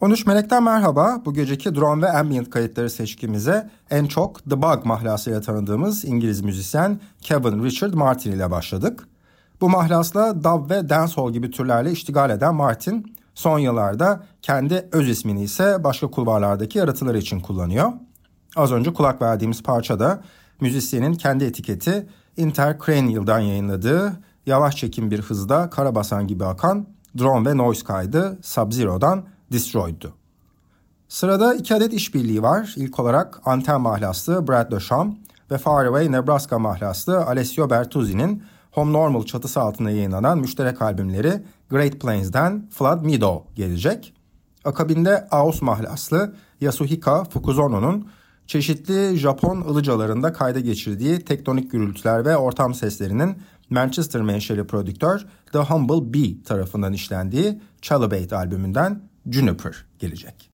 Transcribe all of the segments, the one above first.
13 Melek'ten merhaba. Bu geceki drone ve ambient kayıtları seçkimize en çok The Bug mahlasıyla tanıdığımız İngiliz müzisyen Kevin Richard Martin ile başladık. Bu mahlasla dub ve dancehall gibi türlerle iştigal eden Martin, son yıllarda kendi öz ismini ise başka kulvarlardaki yaratıları için kullanıyor. Az önce kulak verdiğimiz parça da müzisyenin kendi etiketi Intercranial'dan yayınladığı yavaş çekim bir hızda karabasan gibi akan drone ve noise kaydı Sub-Zero'dan Destroyed'du. Sırada iki adet işbirliği var. İlk olarak Anten mahlaslı Brad Duchamp ve Faraway Nebraska mahlaslı Alessio Bertuzzi'nin Home Normal çatısı altında yayınlanan müşterek albümleri Great Plains'den Flood Meadow gelecek. Akabinde Aos mahlaslı Yasuhika Fukuzono'nun çeşitli Japon ılıcalarında kayda geçirdiği tektonik gürültüler ve ortam seslerinin Manchester menşeli prodüktör The Humble Bee tarafından işlendiği Chalobate albümünden Juniper gelecek.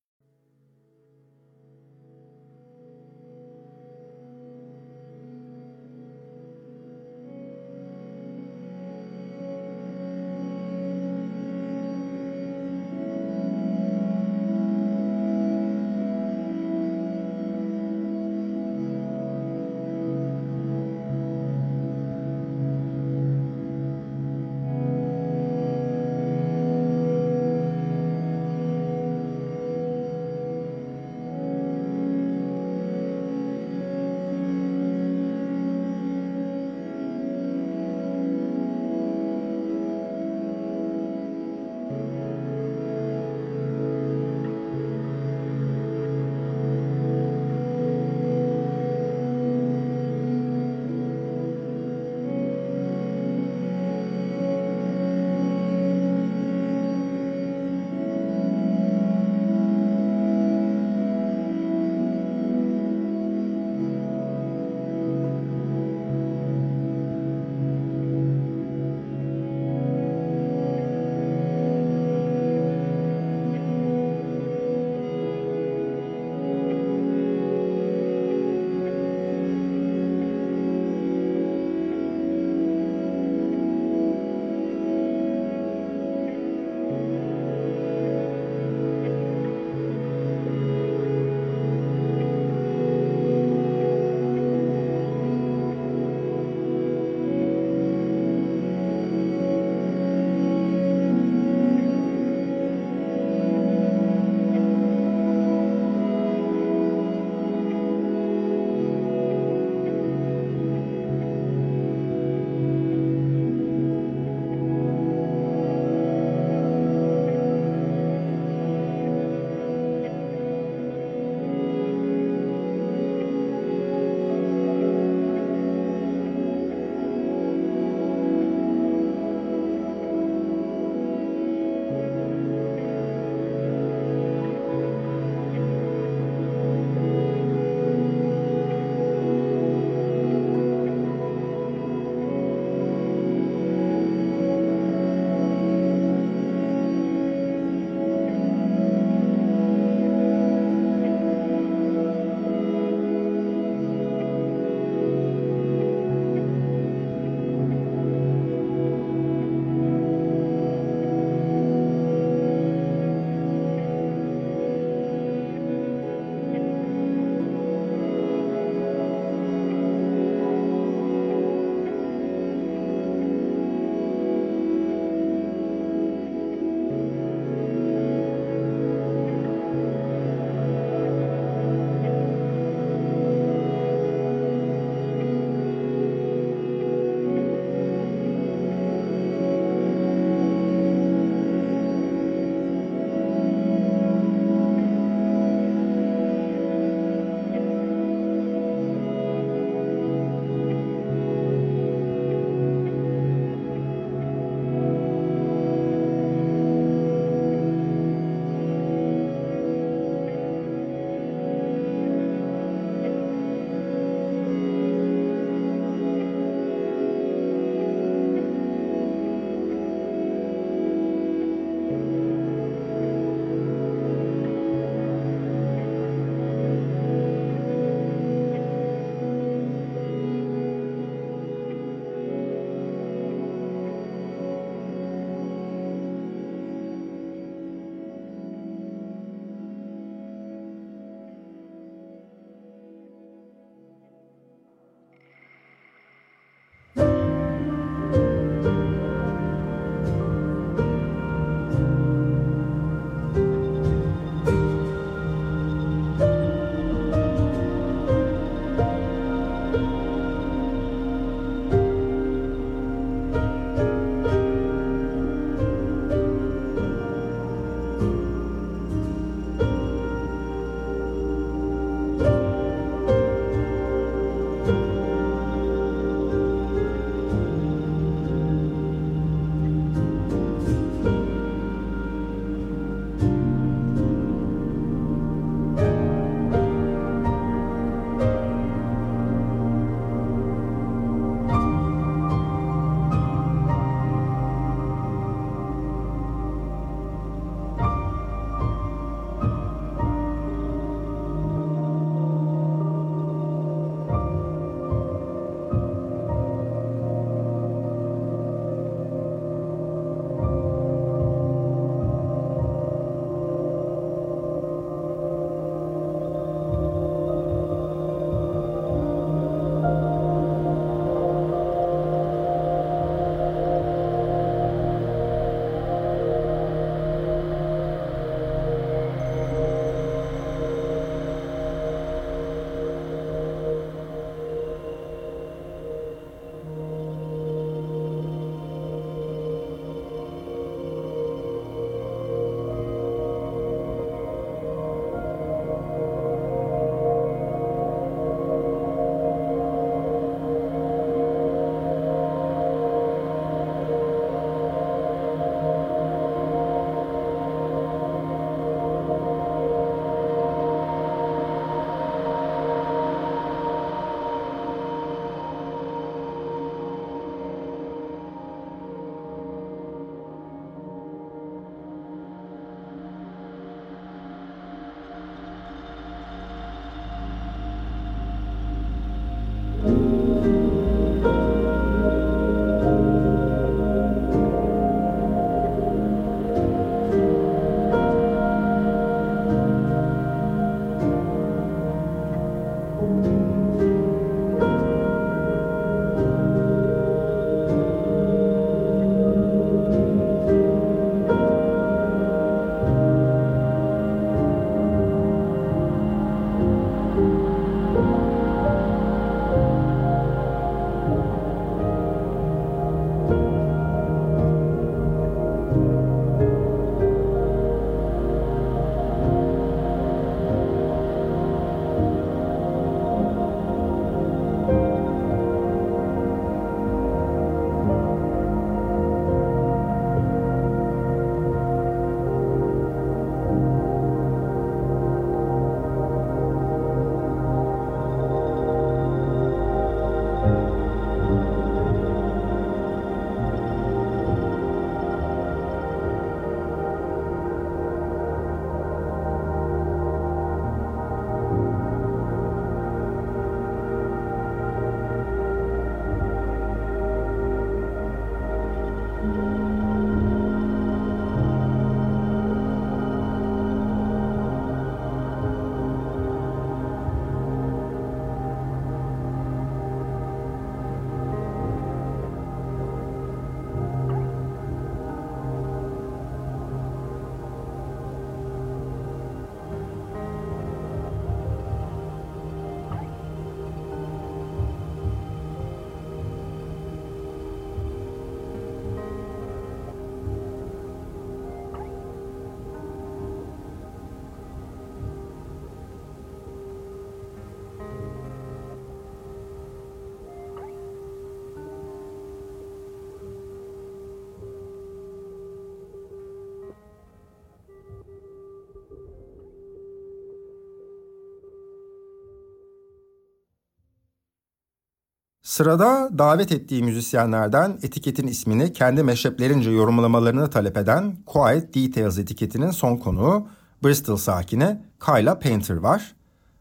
Sırada davet ettiği müzisyenlerden etiketin ismini kendi meşreplerince yorumlamalarını talep eden Quiet Details etiketinin son konuğu Bristol sakini Kyla Painter var.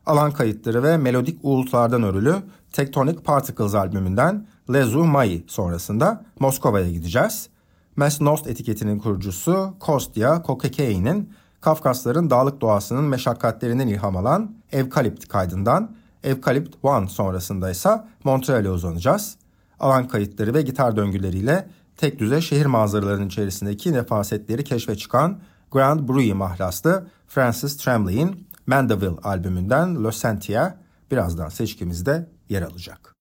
Alan kayıtları ve melodik uğultulardan örülü Tectonic Particles albümünden Lezu Mai sonrasında Moskova'ya gideceğiz. Mass Nost etiketinin kurucusu Kostya Kokekei'nin Kafkasların dağlık doğasının meşakkatlerinden ilham alan Evkalipt kaydından Evkalipt One sonrasında ise Montreal'e uzanacağız. Alan kayıtları ve gitar döngüleriyle tek düze şehir manzaralarının içerisindeki nefasetleri keşfe çıkan Grand Bruy mahlaslı Francis Trembley'in Mandeville albümünden Le Sentia birazdan seçkimizde yer alacak.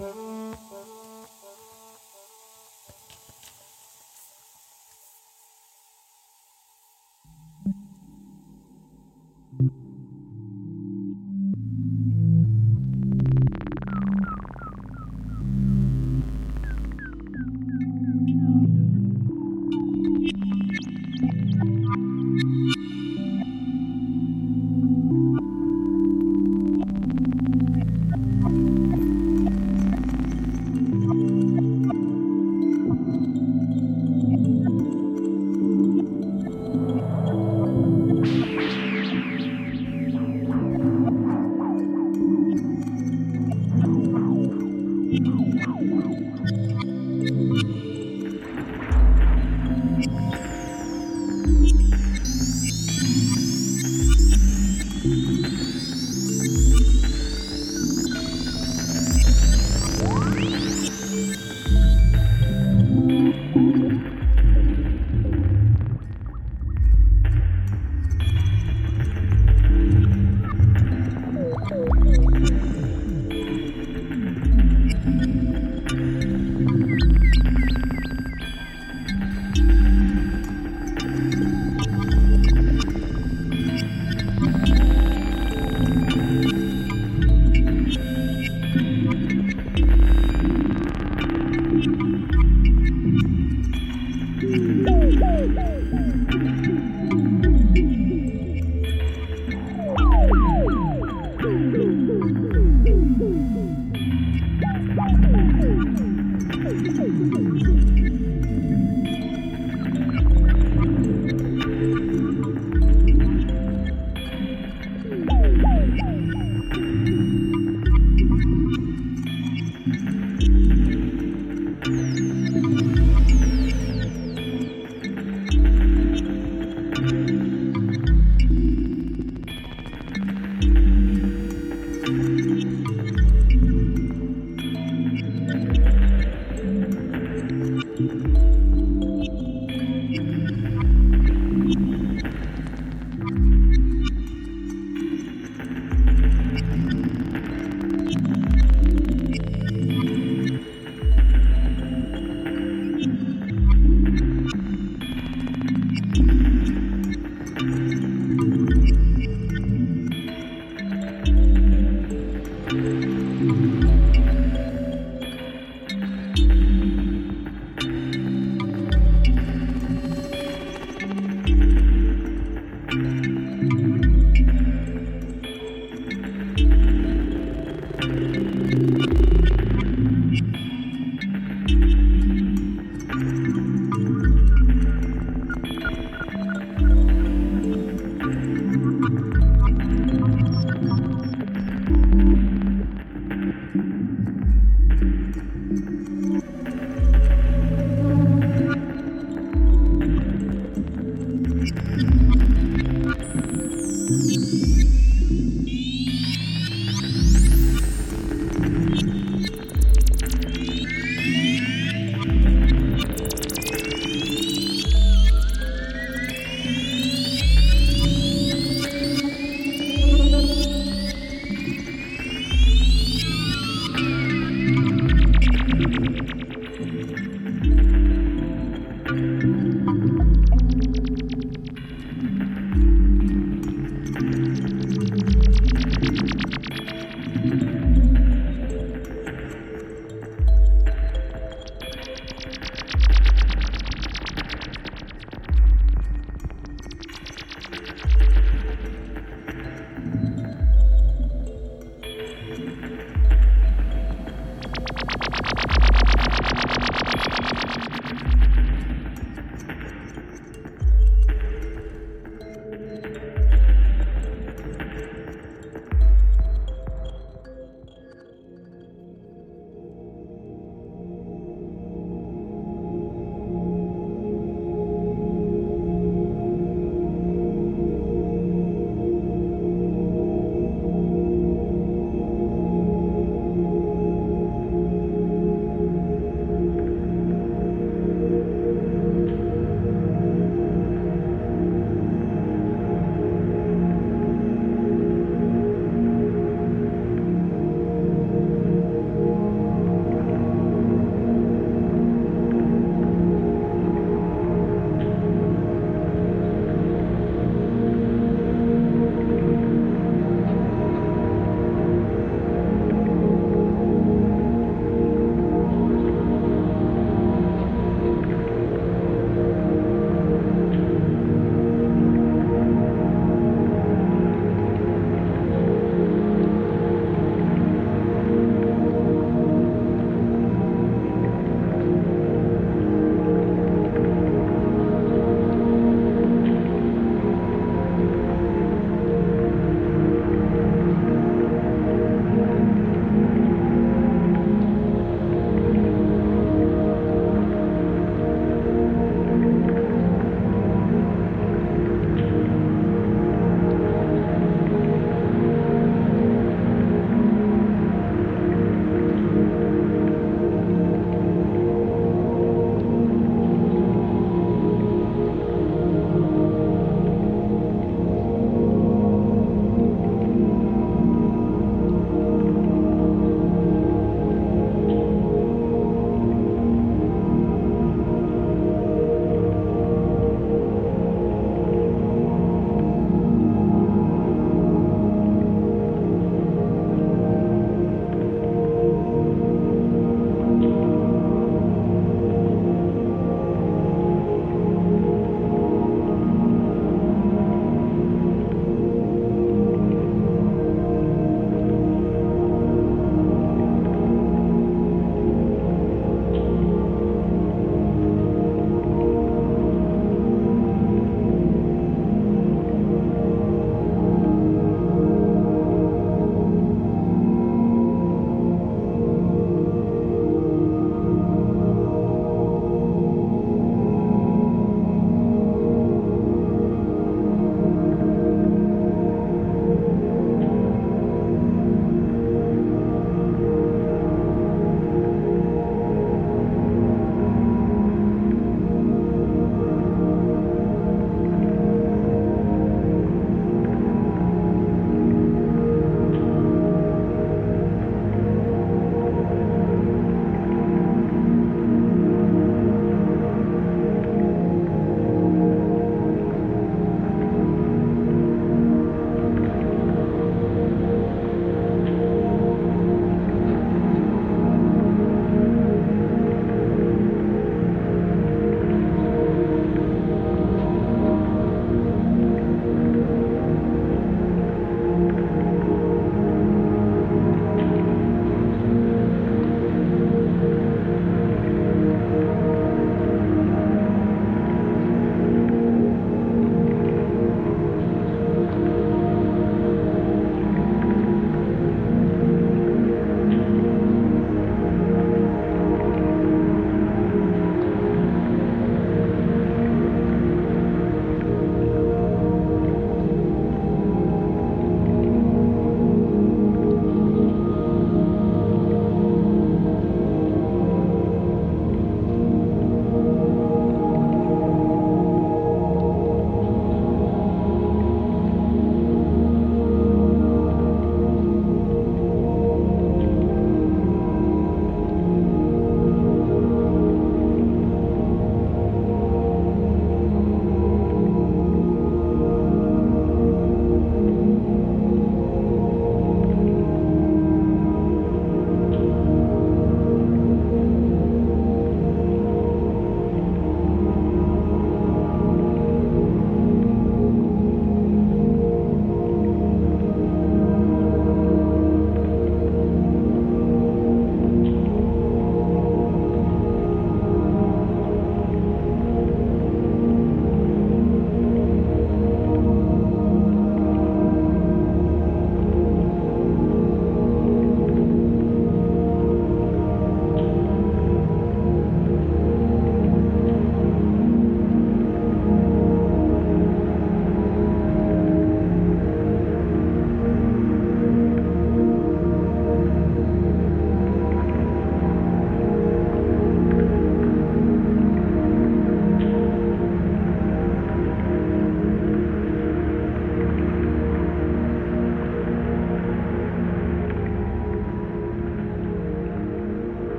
Música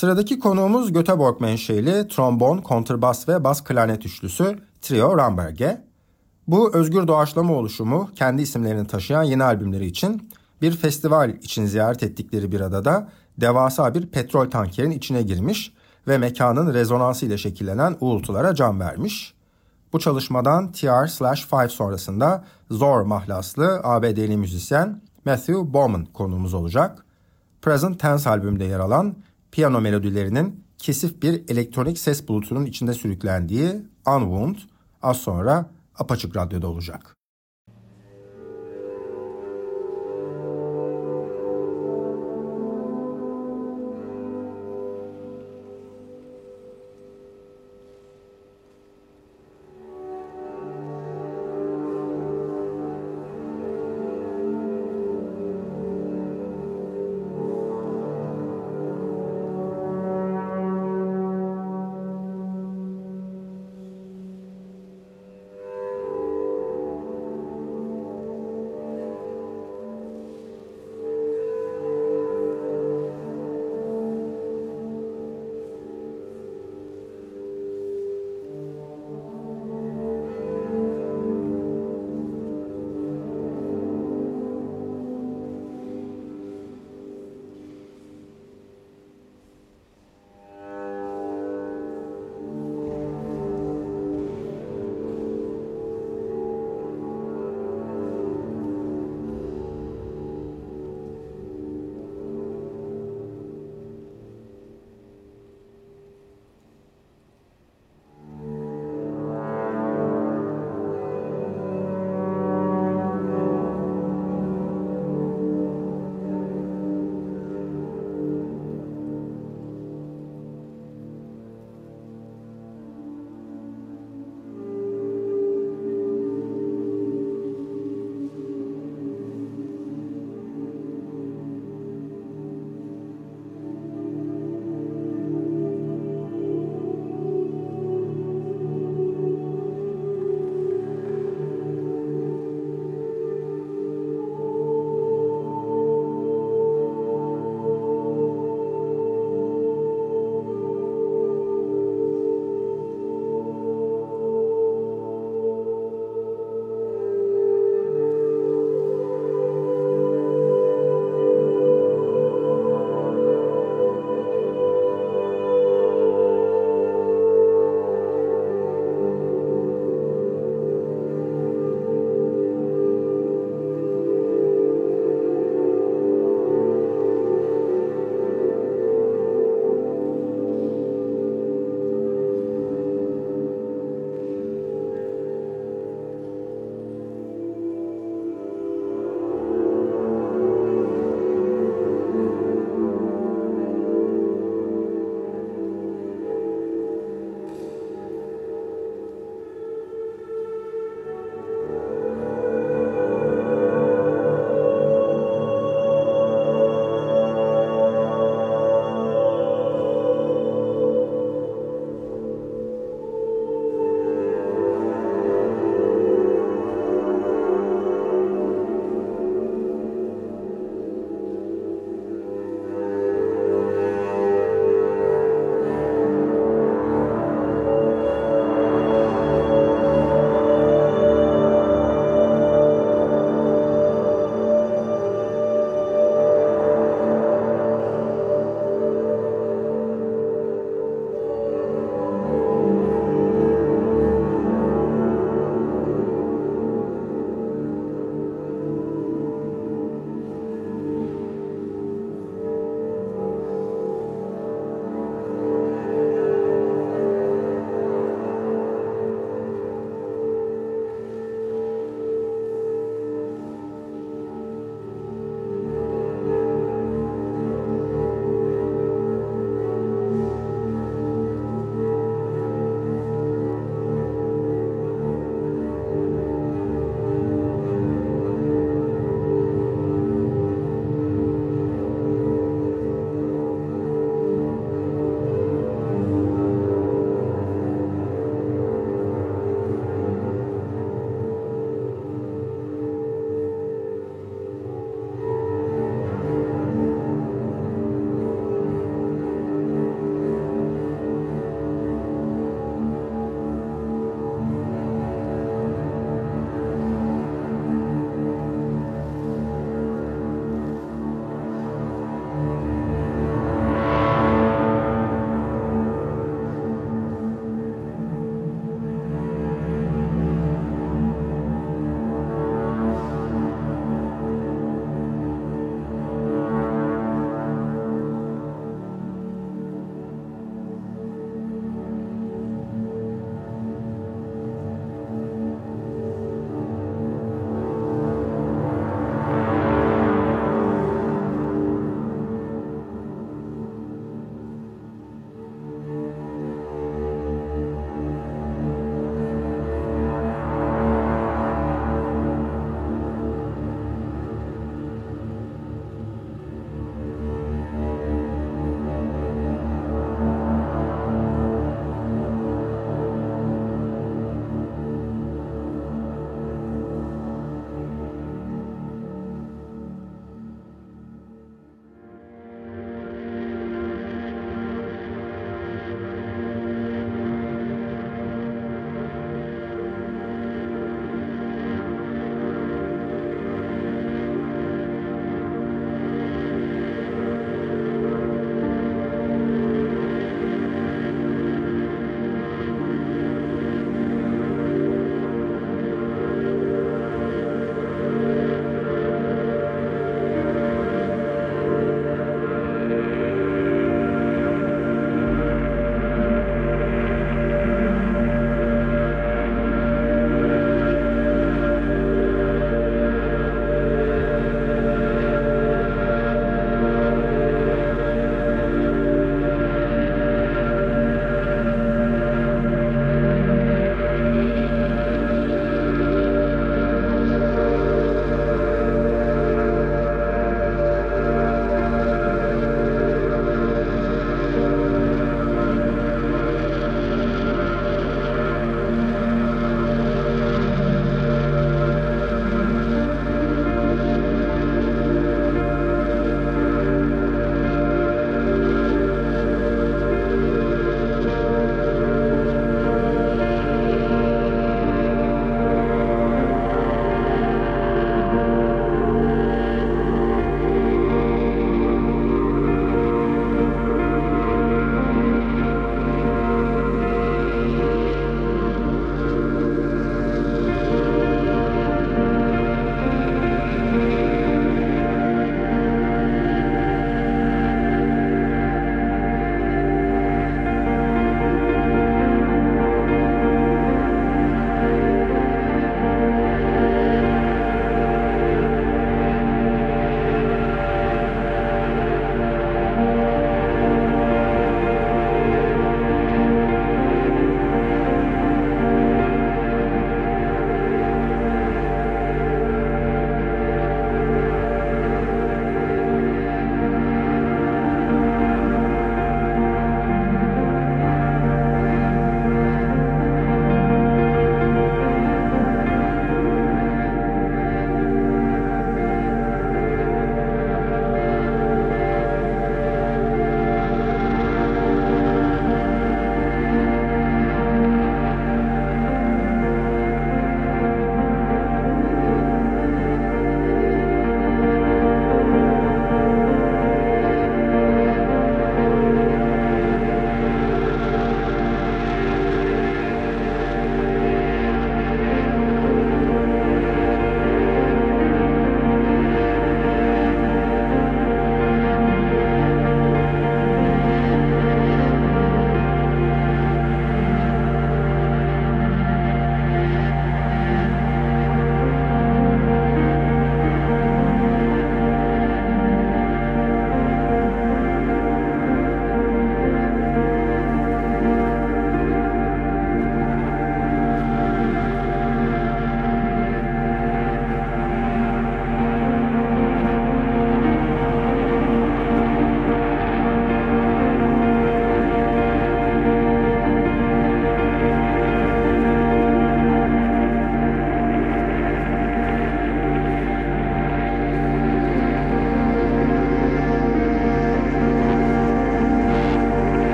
Sıradaki konuğumuz Göteborg menşeli trombon, kontrbas ve bas klarnet üçlüsü Trio Ramberge. Bu özgür doğaçlama oluşumu kendi isimlerini taşıyan yeni albümleri için bir festival için ziyaret ettikleri bir adada devasa bir petrol tankerin içine girmiş ve mekanın rezonansı ile şekillenen uğultulara can vermiş. Bu çalışmadan TR/5 sonrasında Zor mahlaslı ABD'li müzisyen Matthew Bowman konuğumuz olacak. Present Tense albümünde yer alan piyano melodilerinin kesif bir elektronik ses bulutunun içinde sürüklendiği Unwound az sonra Apaçık Radyo'da olacak.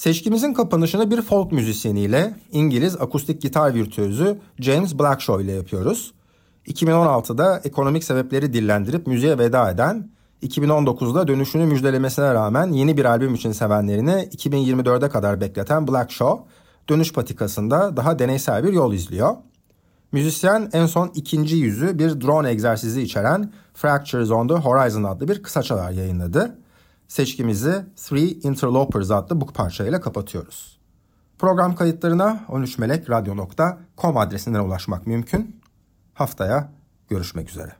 Seçkimizin kapanışını bir folk müzisyeniyle İngiliz akustik gitar virtüözü James Blackshaw ile yapıyoruz. 2016'da ekonomik sebepleri dillendirip müziğe veda eden, 2019'da dönüşünü müjdelemesine rağmen yeni bir albüm için sevenlerini 2024'e kadar bekleten Blackshaw, dönüş patikasında daha deneysel bir yol izliyor. Müzisyen en son ikinci yüzü bir drone egzersizi içeren Fractures on the Horizon adlı bir kısaçalar yayınladı seçkimizi Three Interlopers adlı bu parçayla kapatıyoruz. Program kayıtlarına 13melekradyo.com adresinden ulaşmak mümkün. Haftaya görüşmek üzere.